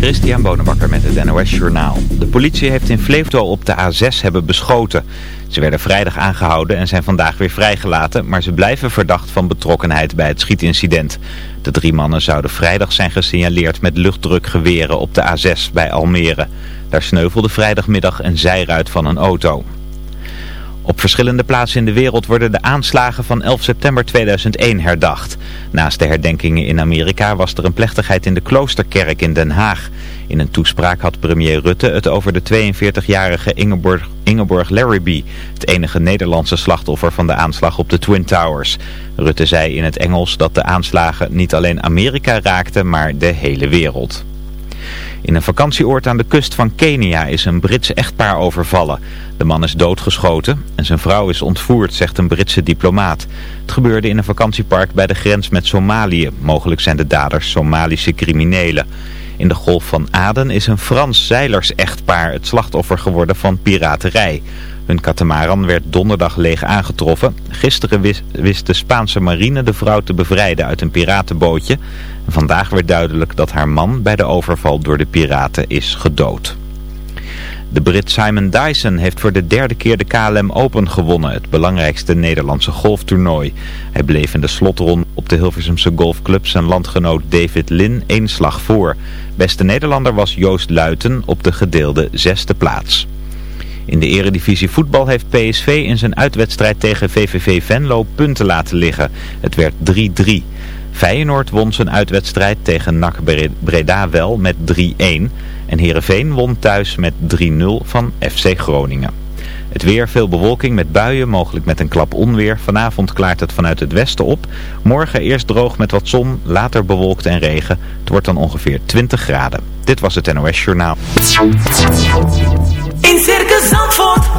Christian Bonenbakker met het NOS Journaal. De politie heeft in Fleefdal op de A6 hebben beschoten. Ze werden vrijdag aangehouden en zijn vandaag weer vrijgelaten, maar ze blijven verdacht van betrokkenheid bij het schietincident. De drie mannen zouden vrijdag zijn gesignaleerd met luchtdrukgeweren op de A6 bij Almere. Daar sneuvelde vrijdagmiddag een zijruit van een auto. Op verschillende plaatsen in de wereld worden de aanslagen van 11 september 2001 herdacht. Naast de herdenkingen in Amerika was er een plechtigheid in de Kloosterkerk in Den Haag. In een toespraak had premier Rutte het over de 42-jarige Ingeborg, Ingeborg Larrabee, het enige Nederlandse slachtoffer van de aanslag op de Twin Towers. Rutte zei in het Engels dat de aanslagen niet alleen Amerika raakten, maar de hele wereld. In een vakantieoord aan de kust van Kenia is een Brits echtpaar overvallen. De man is doodgeschoten en zijn vrouw is ontvoerd, zegt een Britse diplomaat. Het gebeurde in een vakantiepark bij de grens met Somalië. Mogelijk zijn de daders Somalische criminelen. In de Golf van Aden is een Frans zeilers-echtpaar het slachtoffer geworden van piraterij. Hun katamaran werd donderdag leeg aangetroffen. Gisteren wist, de Spaanse marine de vrouw te bevrijden uit een piratenbootje. Vandaag werd duidelijk dat haar man bij de overval door de piraten is gedood. De Brit Simon Dyson heeft voor de derde keer de KLM Open gewonnen, het belangrijkste Nederlandse golftoernooi. Hij bleef in de slotronde op de Hilversumse golfclub zijn landgenoot David Lin één slag voor. Beste Nederlander was Joost Luiten op de gedeelde zesde plaats. In de eredivisie voetbal heeft PSV in zijn uitwedstrijd tegen VVV Venlo punten laten liggen. Het werd 3-3. Feyenoord won zijn uitwedstrijd tegen NAC Breda wel met 3-1. En Heerenveen won thuis met 3-0 van FC Groningen. Het weer, veel bewolking met buien, mogelijk met een klap onweer. Vanavond klaart het vanuit het westen op. Morgen eerst droog met wat zon, later bewolkt en regen. Het wordt dan ongeveer 20 graden. Dit was het NOS Journaal. In Zandvoort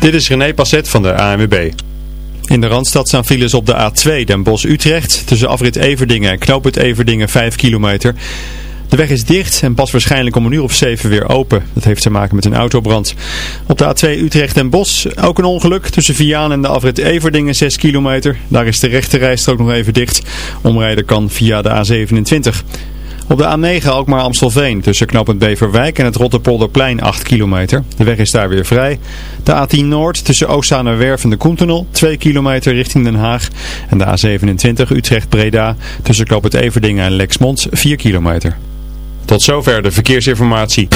Dit is René Passet van de ANWB. In de Randstad staan files op de A2 Den Bosch-Utrecht tussen afrit Everdingen en knooppunt Everdingen 5 kilometer. De weg is dicht en pas waarschijnlijk om een uur of 7 weer open. Dat heeft te maken met een autobrand. Op de A2 Utrecht en Bos ook een ongeluk tussen Viaan en de afrit Everdingen 6 kilometer. Daar is de rechte rijstrook nog even dicht. Omrijden kan via de A27. Op de A9 Alkmaar Amstelveen tussen knooppunt Beverwijk en het Rotterpolderplein 8 kilometer. De weg is daar weer vrij. De A10 Noord tussen Oostzaanerwerf en de Koentunnel 2 kilometer richting Den Haag. En de A27 Utrecht-Breda tussen knooppunt Everdingen en Lexmond 4 kilometer. Tot zover de verkeersinformatie.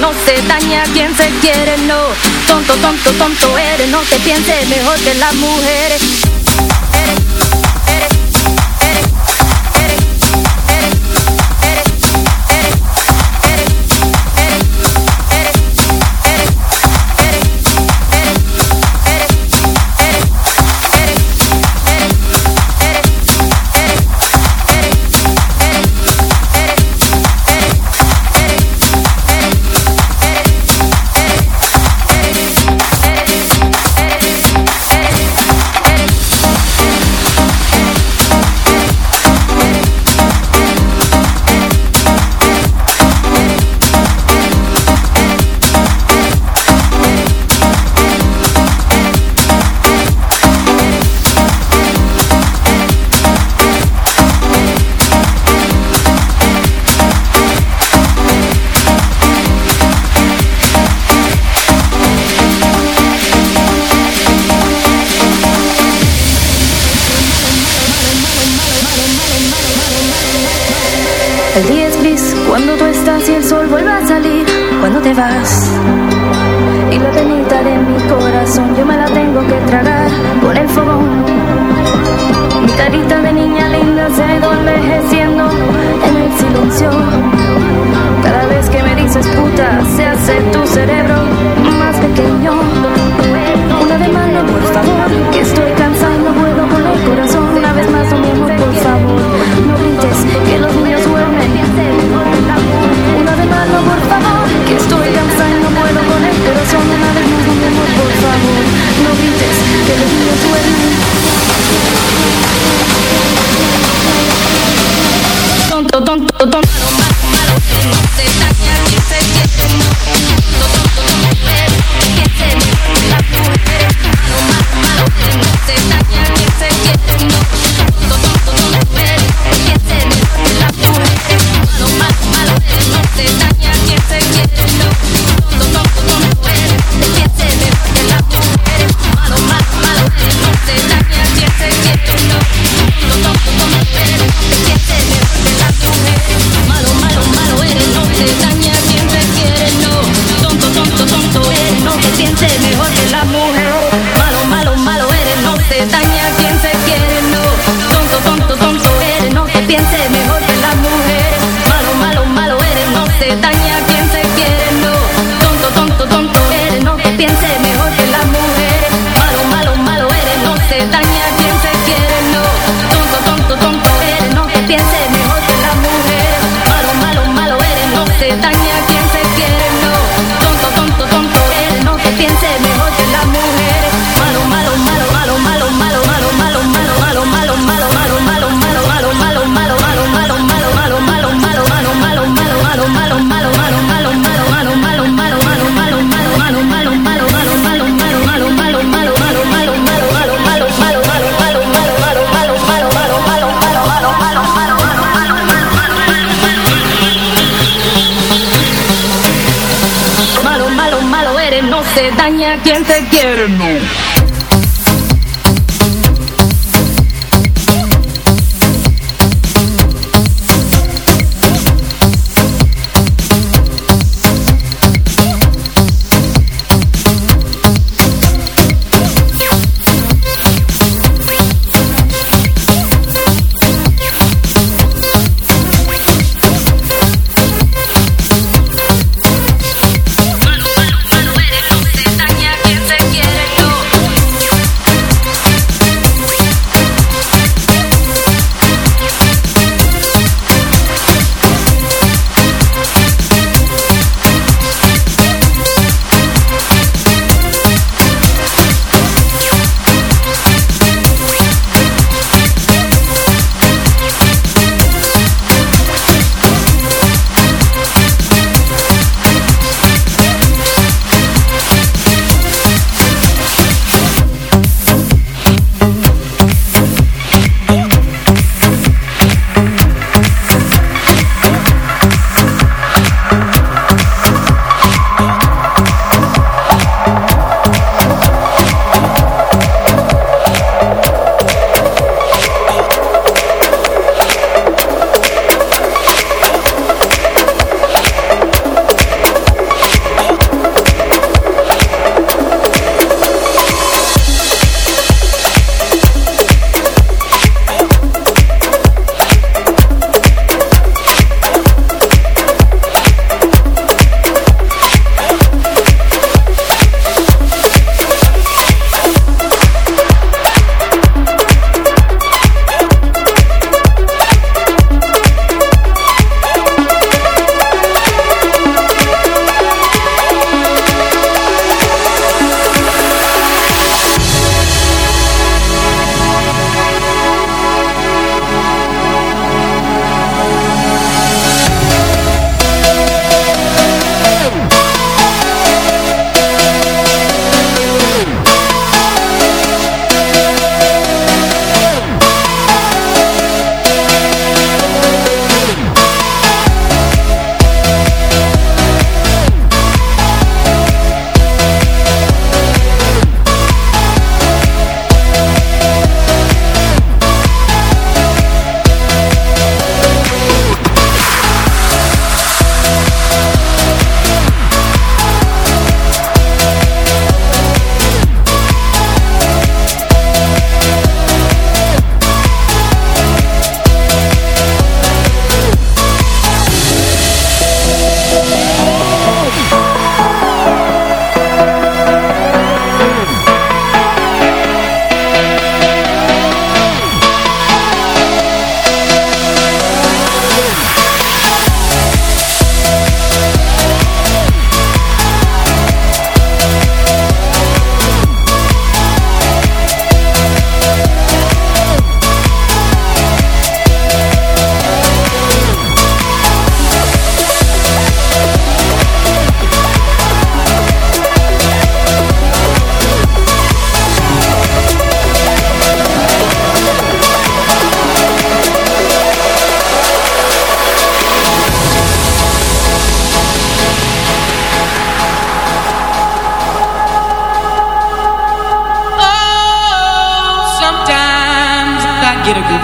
no se daña quien se quiere, no. Tonto, tonto, tonto eres, no te pienses mejor que las mujeres. y la tenita de mi corazón yo me la tengo que se daña quien te quiere, no. get a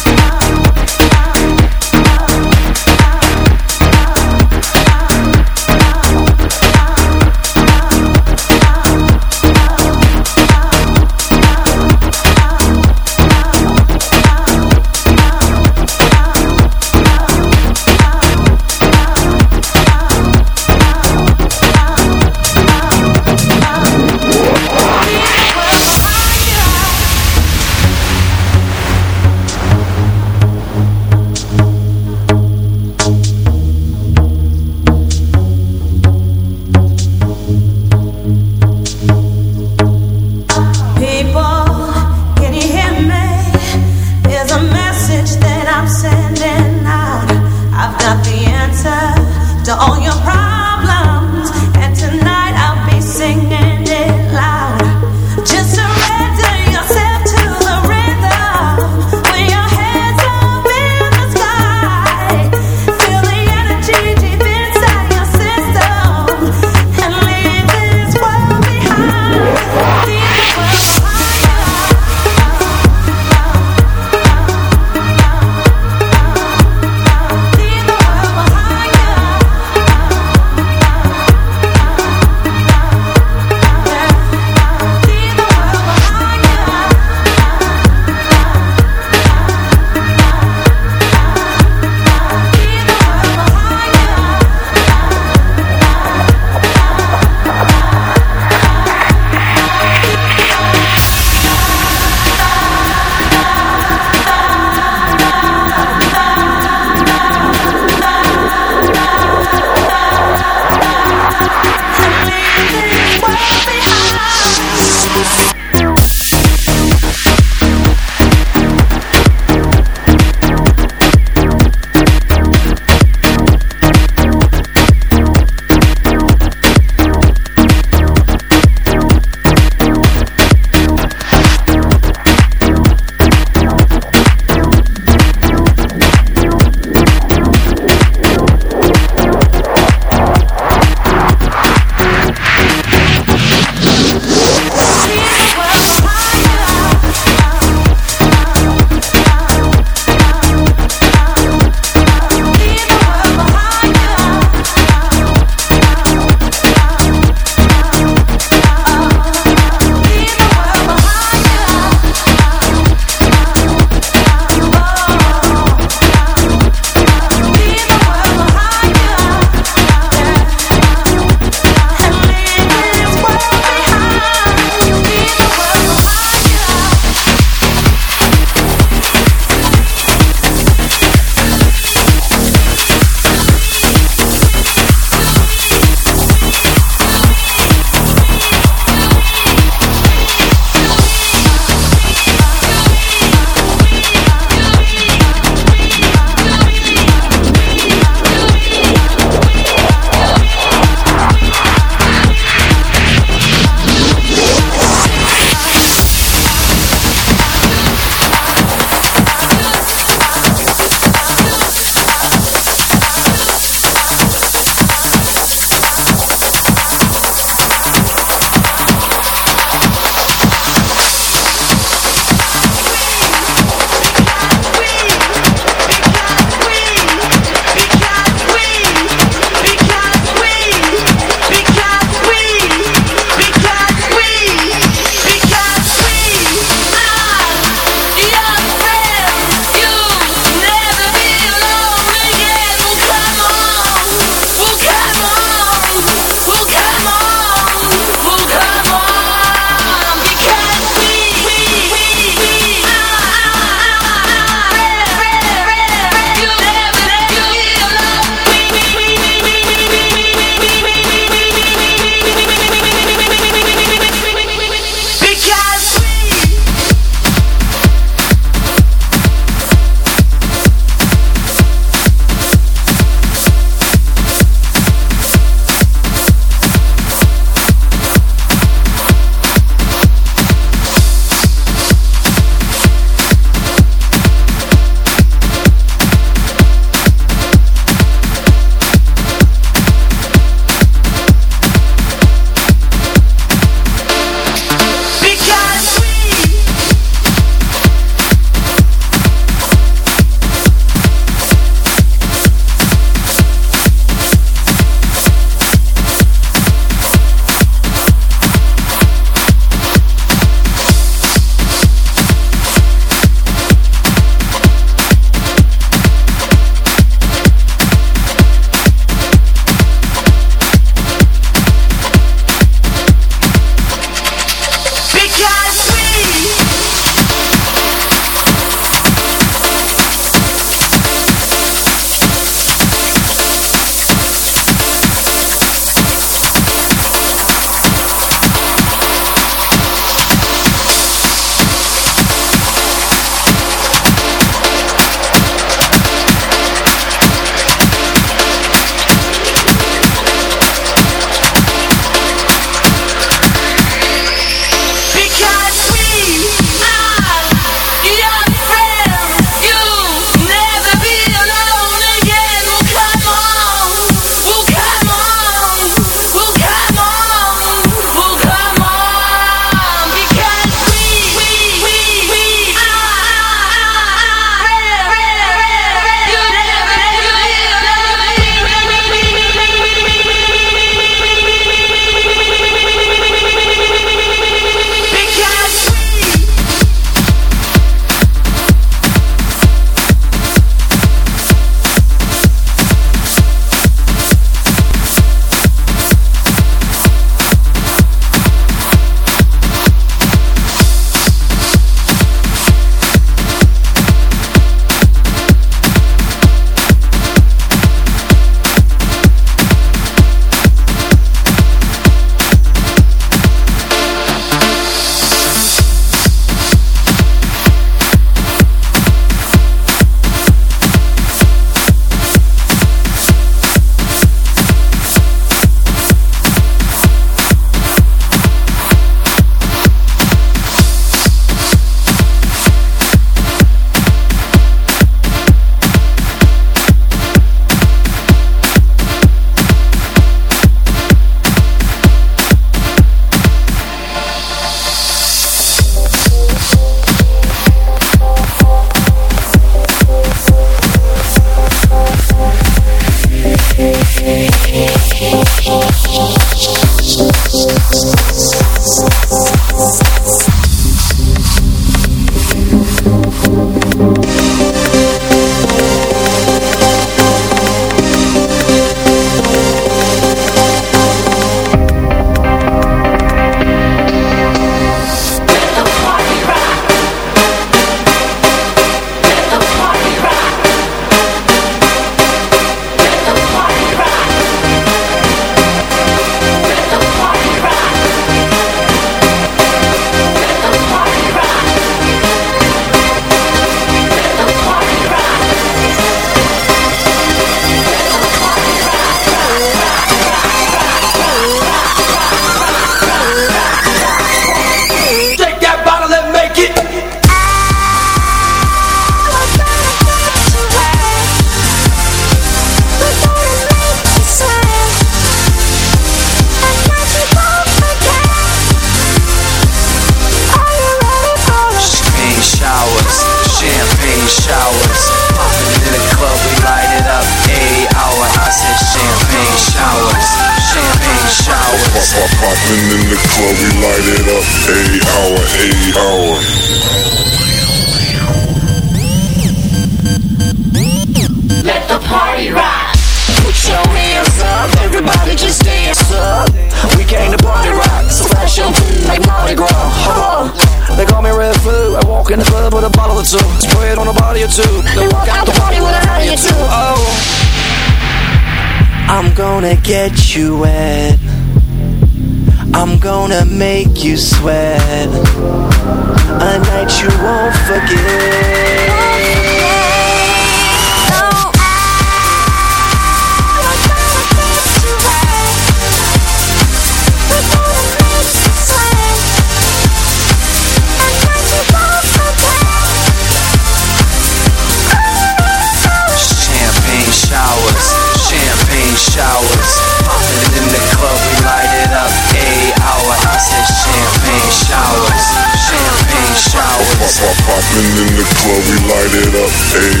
Hey.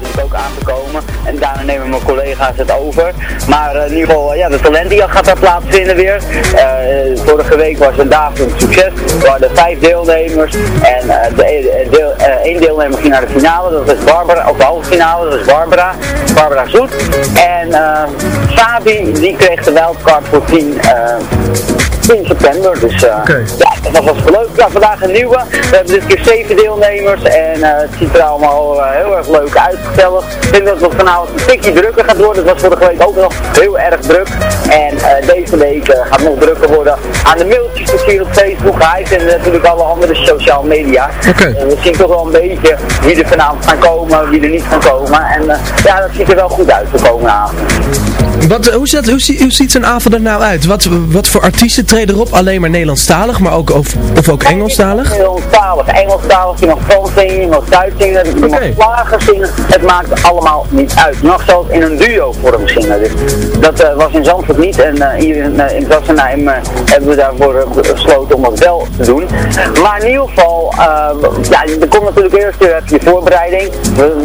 Natuurlijk ook aan te komen. En daarna nemen mijn collega's het over. Maar eh, in ieder geval, eh, ja, de talentenjacht gaat daar plaatsvinden weer. Eh, vorige week was een dagelijks succes. Er waren vijf deelnemers. En de, één deelnemer ging naar de finale, dat is Barbara. Of de halve finale, dat is Barbara. Barbara Zoet. En Sabi, die kreeg de wildcard voor 10 10 september. Dus eh, ja, dat was leuk. Ja, vandaag een nieuwe. We hebben dit keer zeven deelnemers en eh, het ziet er allemaal eh, heel erg leuk uit. Gezellig. Ik denk dat het vanavond een tikje drukker gaat worden. Het was vorige week ook nog heel erg druk. En deze week gaat het nog drukker worden. Aan de mailtjes te zien op Facebook, Hive en natuurlijk alle andere sociale media. We zien toch wel een beetje wie er vanavond gaan komen, wie er niet gaan komen. En ja, dat ziet er wel goed uit de komende avond. Wat, hoe, ziet hoe, zie- hoe ziet zo'n avond er nou uit? Wat, wat voor artiesten treden erop? Alleen maar Nederlandstalig, maar ook, of, of ook Engelstalig? Nederlandstalig, Engelstalig, je mag Frans zingen, je mag Duits zingen, je mag slager zingen. Het maakt allemaal niet uit. Mag zelfs in een duo vorm zingen. Dus dat eh, was in Zandvoort niet en eh, hier in, uh, in hebben we daarvoor besloten om dat wel te doen. Maar in ieder geval, ja, er komt natuurlijk eerst weer je voorbereiding.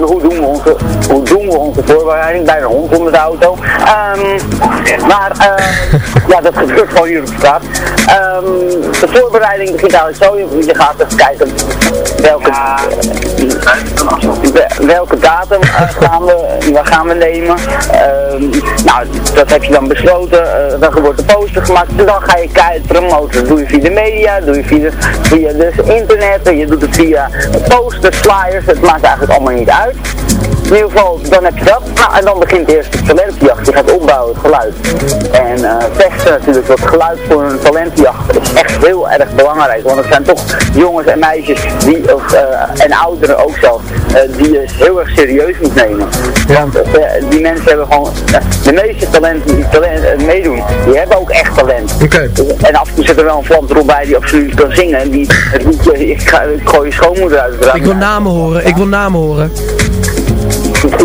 Hoe, doen we onze, hoe doen we onze voorbereiding? Bij een hond onder de auto. Ehm, maar eh, ja, dat gebeurt gewoon hier op straat. Ehm, de voorbereiding begint eigenlijk zo. Je, gaat even kijken welke, wel- welke datum eh, gaan, we, waar gaan we nemen. Ehm, nou, dat heb je dan besloten. Eh, dan wordt de poster gemaakt. En dan ga je keihard promoten. Dat doe je via de media, doe je via, via dus internet. Je doet het via posters, flyers. Het maakt eigenlijk allemaal niet uit. In ieder geval, dan heb je dat. Nou, en dan begint eerst de talentjacht. Je gaat opbouwen, het geluid. En eh vechten natuurlijk, dat geluid voor een talentjacht is echt heel erg belangrijk. Want het zijn toch jongens en meisjes die, of, eh, en ouderen ook zelf, eh, die je heel erg serieus moet nemen. Want eh, die mensen hebben gewoon, de meeste talenten die talent, meedoen, die hebben ook echt talent. En af en toe zit er wel een vlam erop bij die absoluut kan zingen. En die het liedje, ik, ga, ik gooi je schoonmoeder uit het raam. Ik wil namen horen, ik wil namen horen.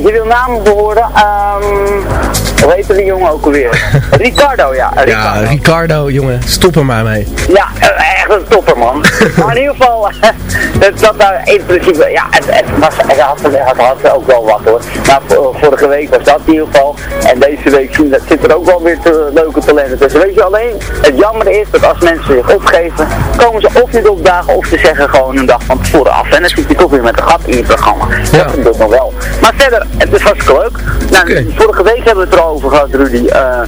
Je wil namen behoren. ehm Hoe heette die jongen ook alweer? Ricardo, ja. Ja, Ricardo. Ricardo, jongen, stop er maar mee. Ja, echt een topper man. maar in ieder geval, dat, dat daar in principe, ja, het, het was, het had, het had ook wel wat hoor. Maar vor- vorige week was dat in ieder geval. En deze week zien- zit er ook wel weer te, leuke talenten tussen. Weet je, alleen het jammer is dat als mensen zich opgeven, komen ze of niet opdagen of ze zeggen gewoon een dag van tevoren af. En dan zit je toch weer met een gat in je programma. Dat vind ik nog wel. Maar verder, het is hartstikke leuk. Nou, vorige week hebben we het erover gehad, Rudy, eh,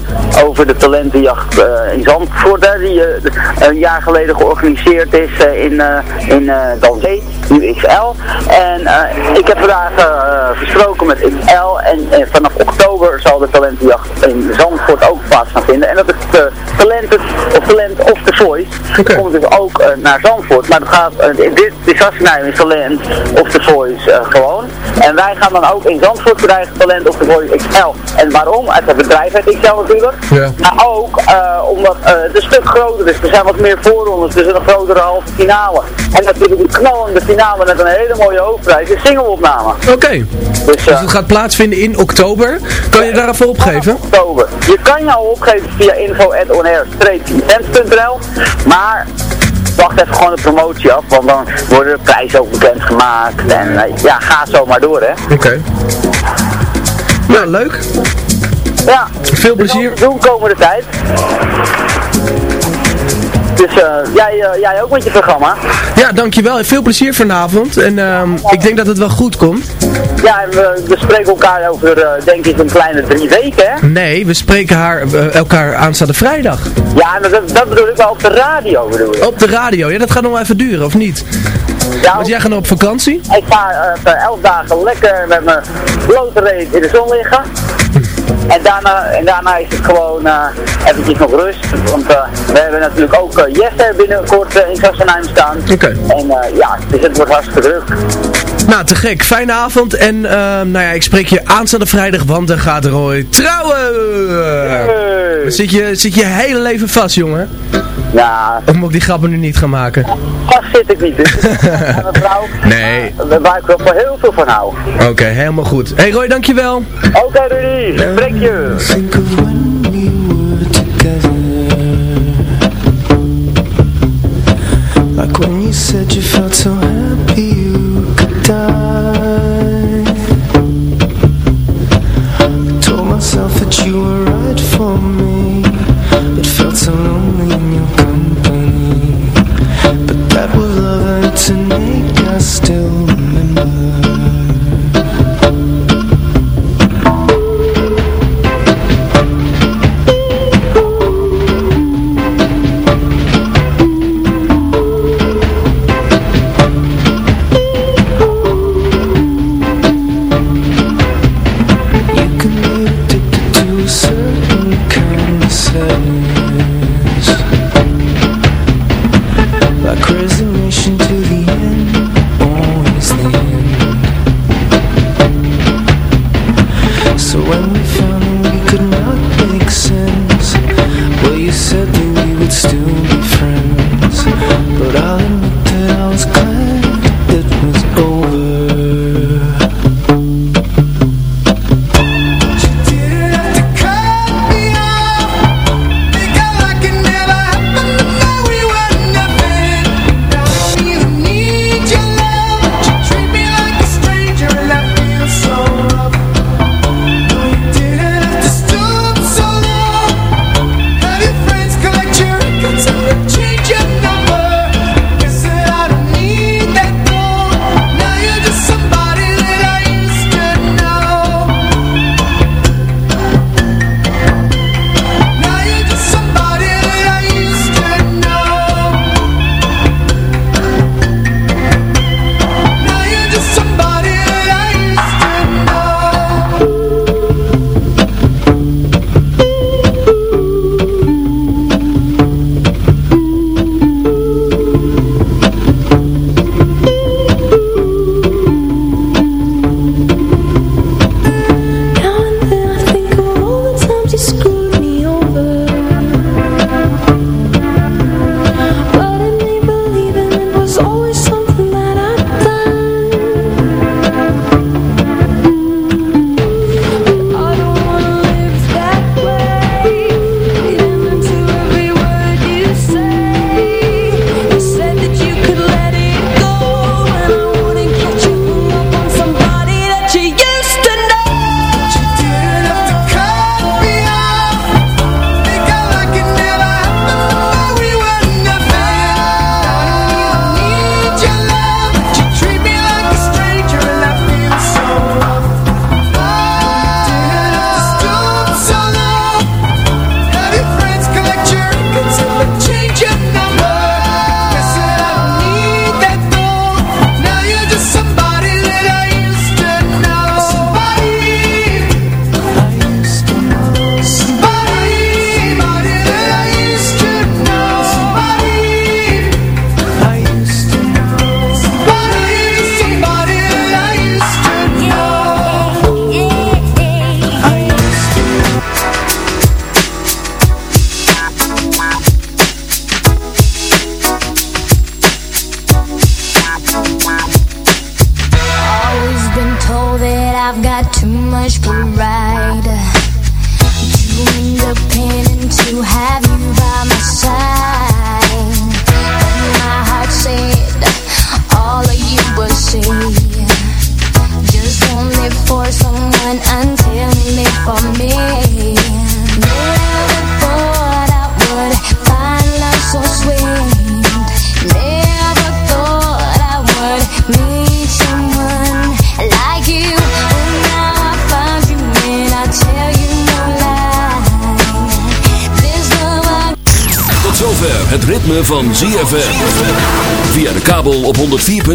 over de talentenjacht eh, in Zandvoort, die eh, een jaar geleden georganiseerd is in, in eh XL. En eh, ik heb vandaag eh, gesproken met XL en eh, vanaf oktober zal de talentenjacht in Zandvoort ook plaats gaan vinden. En dat is de talenten, of talent of de voice, komt dus ook naar Zandvoort. Maar dat gaat, dit disassenheim is talent of de voice gewoon. En wij gaan dan ook in Zandvoort krijgen talent of de voice XL. En waarom? Uit het bedrijf uit XL natuurlijk. Maar ook omdat het een stuk groter is. Er zijn wat meer voorrondes, dus een grotere halve finale. En natuurlijk een knallende finale met een hele mooie hoofdprijs, een singleopname. Oké, Dus, dus het gaat plaatsvinden in oktober. Kan je daar even opgeven? oktober. Je kan je al opgeven via info.onair-events.nl Maar wacht even gewoon de promotie af, want dan worden de prijzen ook bekendgemaakt. En eh, ja, ga zo maar door hè. Oké. Nou, leuk. Ja, Veel plezier. Dus doen komende tijd. Dus eh, jij, eh, jij ook met je programma. Ja, dankjewel. Veel plezier vanavond. En ehm, ik denk dat het wel goed komt. Ja, en we, we spreken elkaar over eh, denk ik een kleine drie weken hè. Nee, we spreken haar, elkaar aanstaande vrijdag. Ja, dat, dat bedoel ik wel op de radio bedoel ik. Op de radio. Ja, dat gaat nog wel even duren, of niet? Ja, Want jij gaat op vakantie? Ik ga voor elf dagen lekker met mijn blote reet in de zon liggen. En daarna, en daarna is het gewoon eh eventjes nog rust. Want eh, we hebben natuurlijk ook eh, Jesse binnenkort in Sassenheim staan. Oké. En ja, dus het wordt hartstikke druk. Nou, te gek. Fijne avond. En ehm, nou ja, ik spreek je aanstaande vrijdag, want dan gaat Roy trouwen. Dan zit je, zit je hele leven vast, jongen. Ja, Of moet ik die grappen nu niet gaan maken? vast zit ik niet. Dus een vrouw Nee. waar- waar ik wel voor heel veel van hou. Oké, helemaal goed. Hey Roy, dankjewel. Oké Rudy, spreek je. We Like when you said you felt so happy